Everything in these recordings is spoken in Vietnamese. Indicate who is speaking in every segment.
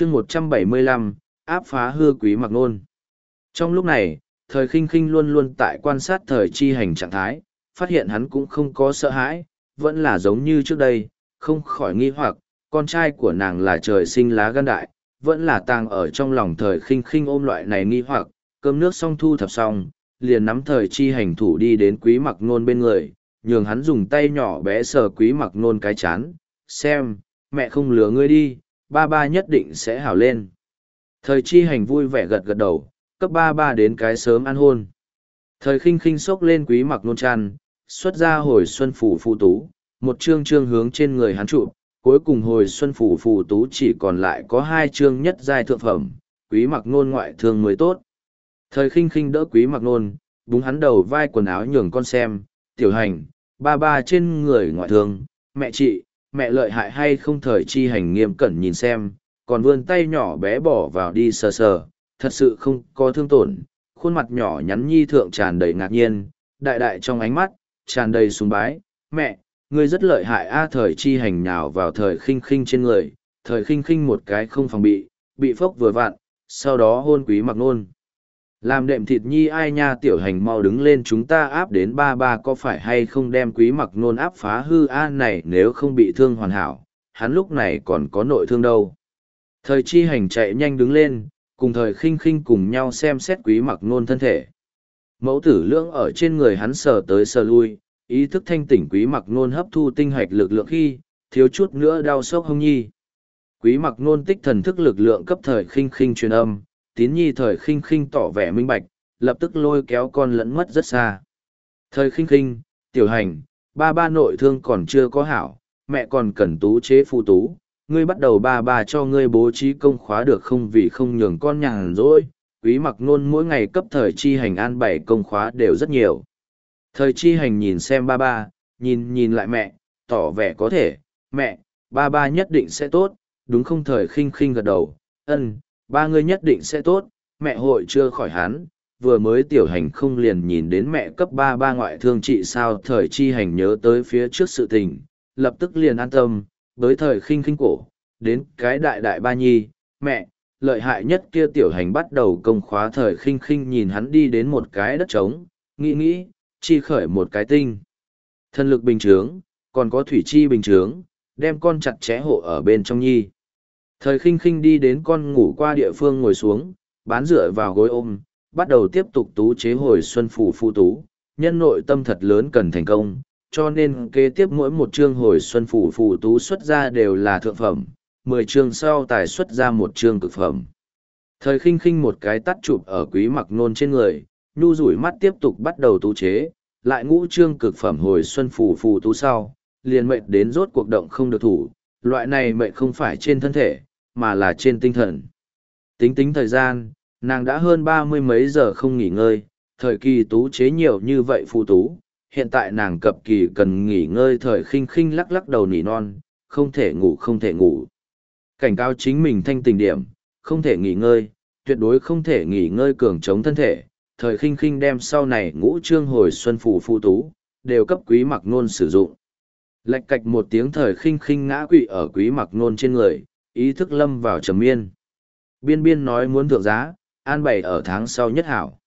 Speaker 1: chương một trăm bảy mươi lăm, áp phá hư quý mặc nôn. Trong lúc này, thời khinh khinh luôn luôn tại quan sát thời chi hành trạng thái, phát hiện hắn cũng không có sợ hãi, vẫn là giống như trước đây, không khỏi nghi hoặc, con trai của nàng là trời sinh lá gan đại, vẫn là tàng ở trong lòng thời khinh khinh ôm loại này nghi hoặc, cơm nước xong thu thập xong, liền nắm thời chi hành thủ đi đến quý mặc nôn bên người, nhường hắn dùng tay nhỏ bé sờ quý mặc nôn cái chán, xem, mẹ không lừa ngươi đi ba ba nhất định sẽ hảo lên. Thời chi hành vui vẻ gật gật đầu, cấp ba ba đến cái sớm ăn hôn. Thời khinh khinh sốc lên quý mặc nôn chăn xuất ra hồi xuân phủ phụ tú, một chương chương hướng trên người hắn trụ, cuối cùng hồi xuân phủ phụ tú chỉ còn lại có hai chương nhất giai thượng phẩm, quý mặc nôn ngoại thương mới tốt. Thời khinh khinh đỡ quý mặc nôn, búng hắn đầu vai quần áo nhường con xem, tiểu hành, ba ba trên người ngoại thương, mẹ chị mẹ lợi hại hay không thời chi hành nghiêm cẩn nhìn xem, còn vươn tay nhỏ bé bỏ vào đi sờ sờ, thật sự không có thương tổn, khuôn mặt nhỏ nhắn nhi thượng tràn đầy ngạc nhiên, đại đại trong ánh mắt, tràn đầy sùng bái, mẹ, ngươi rất lợi hại a thời chi hành nhào vào thời khinh khinh trên người, thời khinh khinh một cái không phòng bị, bị phốc vừa vặn, sau đó hôn quý mặc nôn. Làm đệm thịt nhi ai nha tiểu hành mau đứng lên chúng ta áp đến ba ba có phải hay không đem quý mặc nôn áp phá hư a à này nếu không bị thương hoàn hảo, hắn lúc này còn có nội thương đâu. Thời chi hành chạy nhanh đứng lên, cùng thời khinh khinh cùng nhau xem xét quý mặc nôn thân thể. Mẫu tử lưỡng ở trên người hắn sờ tới sờ lui, ý thức thanh tỉnh quý mặc nôn hấp thu tinh hoạch lực lượng khi, thiếu chút nữa đau sốc hông nhi. Quý mặc nôn tích thần thức lực lượng cấp thời khinh khinh truyền âm, tín nhi thời khinh khinh tỏ vẻ minh bạch, lập tức lôi kéo con lẫn mất rất xa. Thời khinh khinh, tiểu hành, ba ba nội thương còn chưa có hảo, mẹ còn cần tú chế phụ tú, ngươi bắt đầu ba ba cho ngươi bố trí công khóa được không vì không nhường con nhàn rỗi, quý mặc nôn mỗi ngày cấp thời chi hành an bảy công khóa đều rất nhiều. Thời chi hành nhìn xem ba ba, nhìn nhìn lại mẹ, tỏ vẻ có thể, mẹ, ba ba nhất định sẽ tốt, đúng không? Thời khinh khinh gật đầu, ân, ba ngươi nhất định sẽ tốt, mẹ hội chưa khỏi hắn, vừa mới tiểu hành không liền nhìn đến mẹ cấp ba ba ngoại thương trị sao thời chi hành nhớ tới phía trước sự tình, lập tức liền an tâm, với thời khinh khinh cổ, đến cái đại đại ba nhi, mẹ, lợi hại nhất kia tiểu hành bắt đầu công khóa thời khinh khinh nhìn hắn đi đến một cái đất trống, nghĩ nghĩ, chi khởi một cái tinh. Thân lực bình trướng, còn có thủy chi bình trướng, đem con chặt chẽ hộ ở bên trong nhi. Thời khinh khinh đi đến con ngủ qua địa phương ngồi xuống, bán dựa vào gối ôm, bắt đầu tiếp tục tú chế hồi xuân phủ phu tú, nhân nội tâm thật lớn cần thành công, cho nên kế tiếp mỗi một chương hồi xuân phủ phù tú xuất ra đều là thượng phẩm, mười chương sau tài xuất ra một chương cực phẩm. Thời khinh khinh một cái tắt chụp ở quý mặc nôn trên người, nhu rủi mắt tiếp tục bắt đầu tú chế, lại ngũ chương cực phẩm hồi xuân phủ phù tú sau, liền mệnh đến rốt cuộc động không được thủ, loại này mệnh không phải trên thân thể, mà là trên tinh thần. Tính tính thời gian, nàng đã hơn ba mươi mấy giờ không nghỉ ngơi, thời kỳ tú chế nhiều như vậy phụ tú, hiện tại nàng cập kỳ cần nghỉ ngơi thời khinh khinh lắc lắc đầu nỉ non, không thể ngủ không thể ngủ. Cảnh cáo chính mình thanh tình điểm, không thể nghỉ ngơi, tuyệt đối không thể nghỉ ngơi cường chống thân thể, thời khinh khinh đem sau này ngũ trương hồi xuân phù phụ tú, đều cấp quý mặc nôn sử dụng. Lạch cạch một tiếng thời khinh khinh ngã quỵ ở quý mặc nôn trên người, ý thức lâm vào trầm miên. Biên biên nói muốn thượng giá, an bày ở tháng sau nhất hảo.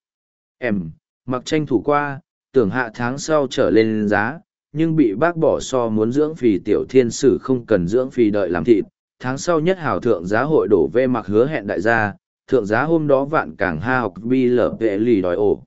Speaker 1: Em, mặc tranh thủ qua, tưởng hạ tháng sau trở lên giá, nhưng bị bác bỏ so muốn dưỡng phì tiểu thiên sử không cần dưỡng phì đợi làm thịt. Tháng sau nhất hảo thượng giá hội đổ về mặc hứa hẹn đại gia, thượng giá hôm đó vạn càng ha học bi lở vệ lì đòi ổ.